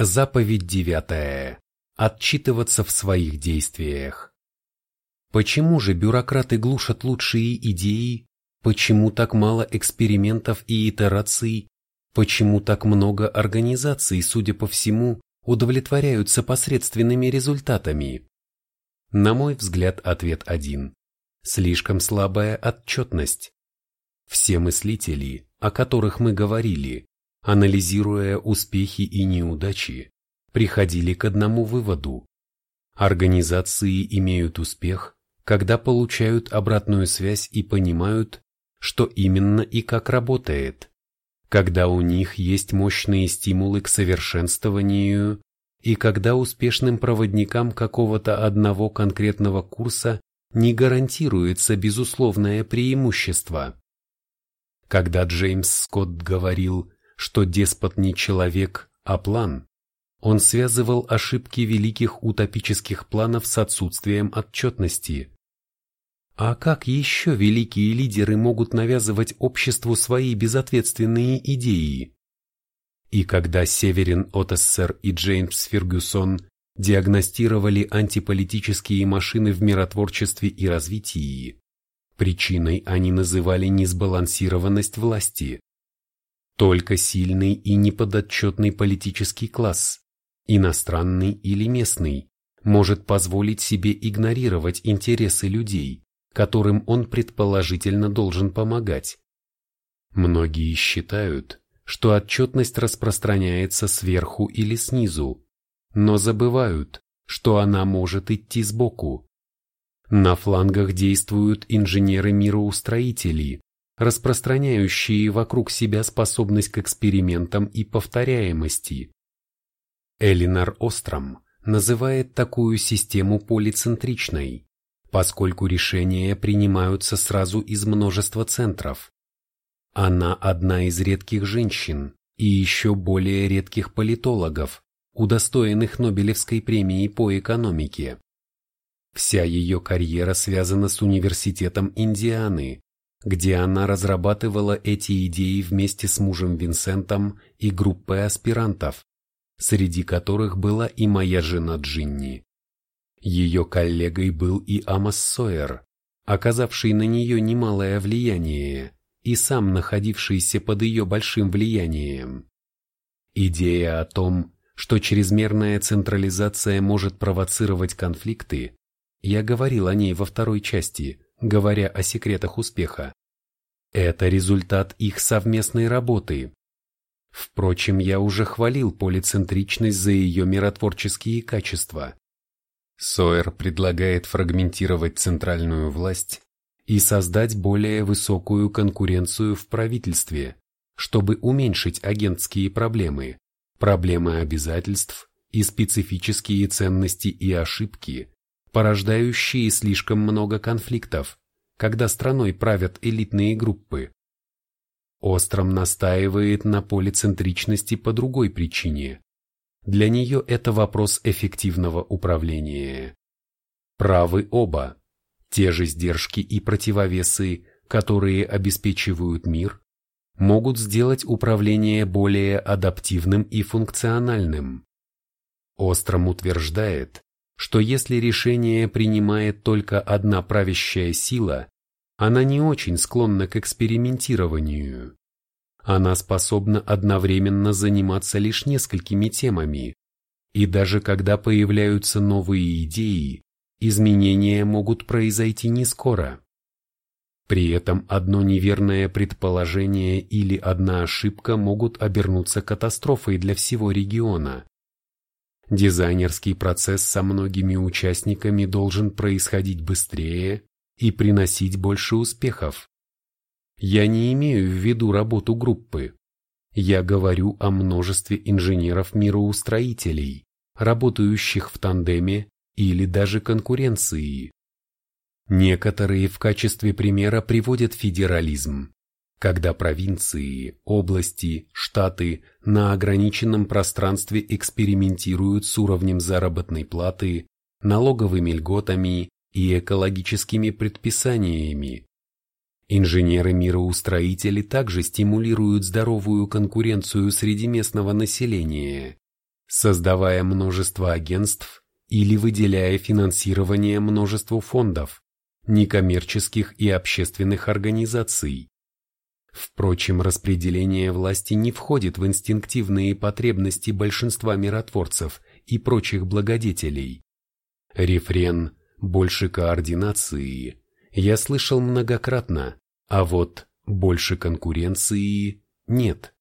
Заповедь девятая. Отчитываться в своих действиях. Почему же бюрократы глушат лучшие идеи? Почему так мало экспериментов и итераций? Почему так много организаций, судя по всему, удовлетворяются посредственными результатами? На мой взгляд, ответ один. Слишком слабая отчетность. Все мыслители, о которых мы говорили, анализируя успехи и неудачи, приходили к одному выводу. Организации имеют успех, когда получают обратную связь и понимают, что именно и как работает, когда у них есть мощные стимулы к совершенствованию и когда успешным проводникам какого-то одного конкретного курса не гарантируется безусловное преимущество. Когда Джеймс Скотт говорил что деспот не человек, а план, он связывал ошибки великих утопических планов с отсутствием отчетности. А как еще великие лидеры могут навязывать обществу свои безответственные идеи? И когда Северин Отессер и Джеймс Фергюсон диагностировали антиполитические машины в миротворчестве и развитии, причиной они называли несбалансированность власти. Только сильный и неподотчетный политический класс, иностранный или местный, может позволить себе игнорировать интересы людей, которым он предположительно должен помогать. Многие считают, что отчетность распространяется сверху или снизу, но забывают, что она может идти сбоку. На флангах действуют инженеры-мироустроители, распространяющие вокруг себя способность к экспериментам и повторяемости. Элинар Остром называет такую систему полицентричной, поскольку решения принимаются сразу из множества центров. Она одна из редких женщин и еще более редких политологов, удостоенных Нобелевской премии по экономике. Вся ее карьера связана с Университетом Индианы, где она разрабатывала эти идеи вместе с мужем Винсентом и группой аспирантов, среди которых была и моя жена Джинни. Ее коллегой был и Амос Сойер, оказавший на нее немалое влияние и сам находившийся под ее большим влиянием. Идея о том, что чрезмерная централизация может провоцировать конфликты, я говорил о ней во второй части – говоря о секретах успеха. Это результат их совместной работы. Впрочем, я уже хвалил полицентричность за ее миротворческие качества. Сойер предлагает фрагментировать центральную власть и создать более высокую конкуренцию в правительстве, чтобы уменьшить агентские проблемы, проблемы обязательств и специфические ценности и ошибки, порождающие слишком много конфликтов, когда страной правят элитные группы. Остром настаивает на полицентричности по другой причине. Для нее это вопрос эффективного управления. Правы оба. Те же сдержки и противовесы, которые обеспечивают мир, могут сделать управление более адаптивным и функциональным. Остром утверждает, что если решение принимает только одна правящая сила, она не очень склонна к экспериментированию. Она способна одновременно заниматься лишь несколькими темами, и даже когда появляются новые идеи, изменения могут произойти не скоро. При этом одно неверное предположение или одна ошибка могут обернуться катастрофой для всего региона. Дизайнерский процесс со многими участниками должен происходить быстрее и приносить больше успехов. Я не имею в виду работу группы. Я говорю о множестве инженеров-мироустроителей, работающих в тандеме или даже конкуренции. Некоторые в качестве примера приводят федерализм, когда провинции, области, штаты на ограниченном пространстве экспериментируют с уровнем заработной платы, налоговыми льготами и экологическими предписаниями. Инженеры-мироустроители также стимулируют здоровую конкуренцию среди местного населения, создавая множество агентств или выделяя финансирование множеству фондов, некоммерческих и общественных организаций. Впрочем, распределение власти не входит в инстинктивные потребности большинства миротворцев и прочих благодетелей. Рефрен «больше координации» я слышал многократно, а вот «больше конкуренции» нет.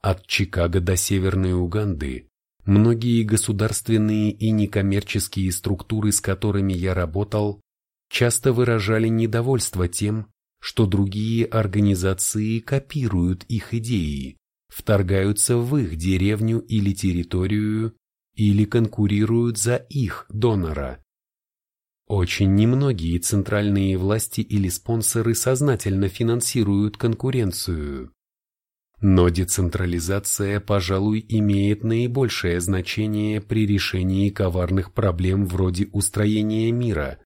От Чикаго до Северной Уганды многие государственные и некоммерческие структуры, с которыми я работал, часто выражали недовольство тем, что другие организации копируют их идеи, вторгаются в их деревню или территорию или конкурируют за их донора. Очень немногие центральные власти или спонсоры сознательно финансируют конкуренцию. Но децентрализация, пожалуй, имеет наибольшее значение при решении коварных проблем вроде устроения мира,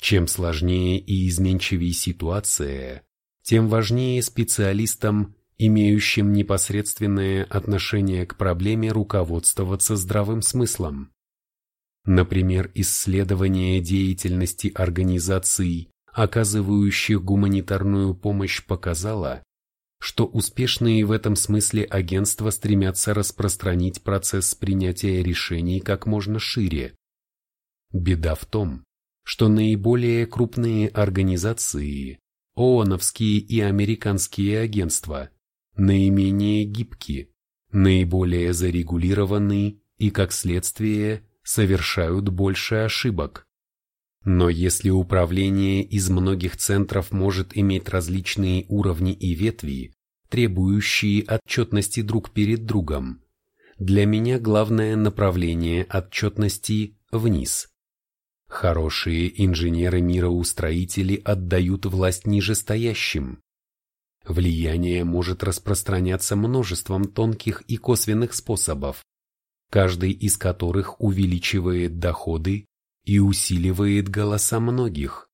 чем сложнее и изменчивее ситуация, тем важнее специалистам, имеющим непосредственное отношение к проблеме руководствоваться здравым смыслом. Например, исследование деятельности организаций, оказывающих гуманитарную помощь, показало, что успешные в этом смысле агентства стремятся распространить процесс принятия решений как можно шире. Беда в том, что наиболее крупные организации, ООНовские и американские агентства, наименее гибки, наиболее зарегулированы и, как следствие, совершают больше ошибок. Но если управление из многих центров может иметь различные уровни и ветви, требующие отчетности друг перед другом, для меня главное направление отчетности вниз. Хорошие инженеры-мироустроители отдают власть нижестоящим. Влияние может распространяться множеством тонких и косвенных способов, каждый из которых увеличивает доходы и усиливает голоса многих.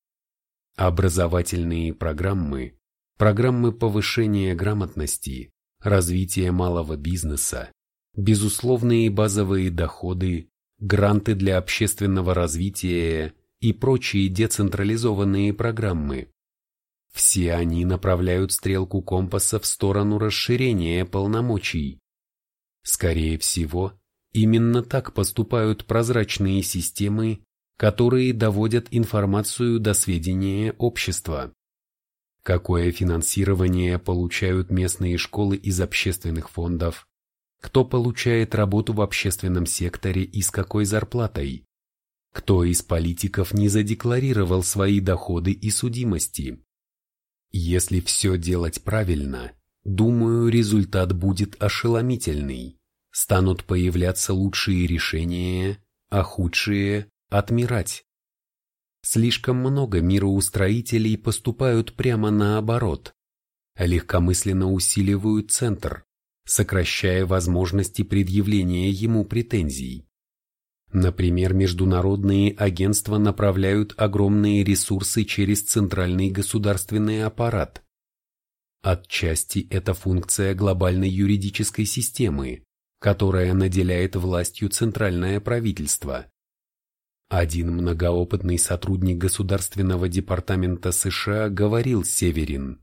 Образовательные программы, программы повышения грамотности, развития малого бизнеса, безусловные базовые доходы, гранты для общественного развития и прочие децентрализованные программы. Все они направляют стрелку компаса в сторону расширения полномочий. Скорее всего, именно так поступают прозрачные системы, которые доводят информацию до сведения общества. Какое финансирование получают местные школы из общественных фондов, кто получает работу в общественном секторе и с какой зарплатой, кто из политиков не задекларировал свои доходы и судимости. Если все делать правильно, думаю, результат будет ошеломительный. Станут появляться лучшие решения, а худшие – отмирать. Слишком много мироустроителей поступают прямо наоборот. Легкомысленно усиливают центр, сокращая возможности предъявления ему претензий. Например, международные агентства направляют огромные ресурсы через центральный государственный аппарат. Отчасти это функция глобальной юридической системы, которая наделяет властью центральное правительство. Один многоопытный сотрудник Государственного департамента США говорил Северин,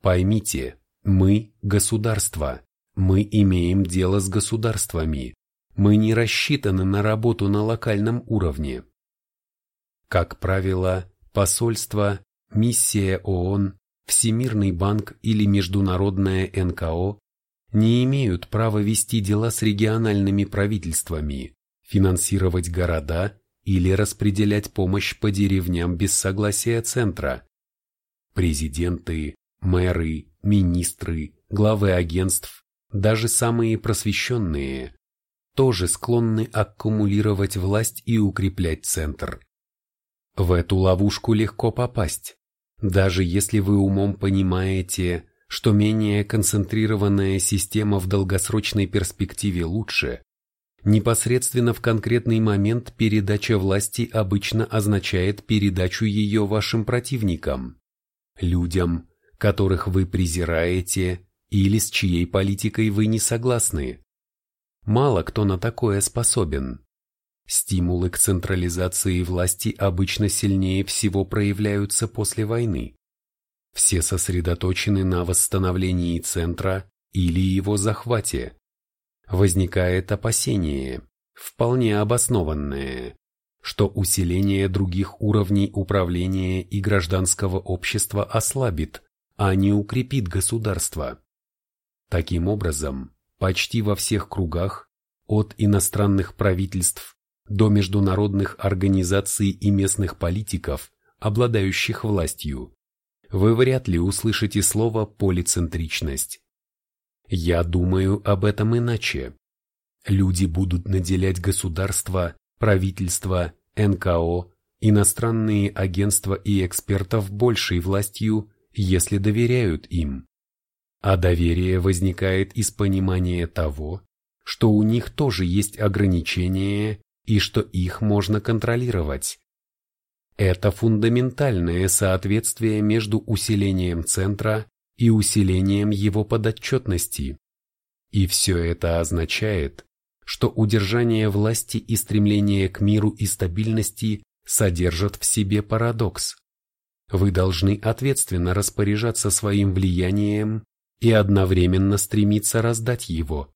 «Поймите, мы – государство, мы имеем дело с государствами. Мы не рассчитаны на работу на локальном уровне. Как правило, посольство, миссия ООН, Всемирный банк или международное НКО не имеют права вести дела с региональными правительствами, финансировать города или распределять помощь по деревням без согласия центра. Президенты, мэры, министры, главы агентств даже самые просвещенные, тоже склонны аккумулировать власть и укреплять центр. В эту ловушку легко попасть, даже если вы умом понимаете, что менее концентрированная система в долгосрочной перспективе лучше. Непосредственно в конкретный момент передача власти обычно означает передачу ее вашим противникам, людям, которых вы презираете или с чьей политикой вы не согласны. Мало кто на такое способен. Стимулы к централизации власти обычно сильнее всего проявляются после войны. Все сосредоточены на восстановлении центра или его захвате. Возникает опасение, вполне обоснованное, что усиление других уровней управления и гражданского общества ослабит, а не укрепит государство. Таким образом, почти во всех кругах, от иностранных правительств до международных организаций и местных политиков, обладающих властью, вы вряд ли услышите слово «полицентричность». Я думаю об этом иначе. Люди будут наделять государство, правительство, НКО, иностранные агентства и экспертов большей властью, если доверяют им. А доверие возникает из понимания того, что у них тоже есть ограничения и что их можно контролировать. Это фундаментальное соответствие между усилением центра и усилением его подотчетности. И все это означает, что удержание власти и стремление к миру и стабильности содержат в себе парадокс. Вы должны ответственно распоряжаться своим влиянием и одновременно стремиться раздать его.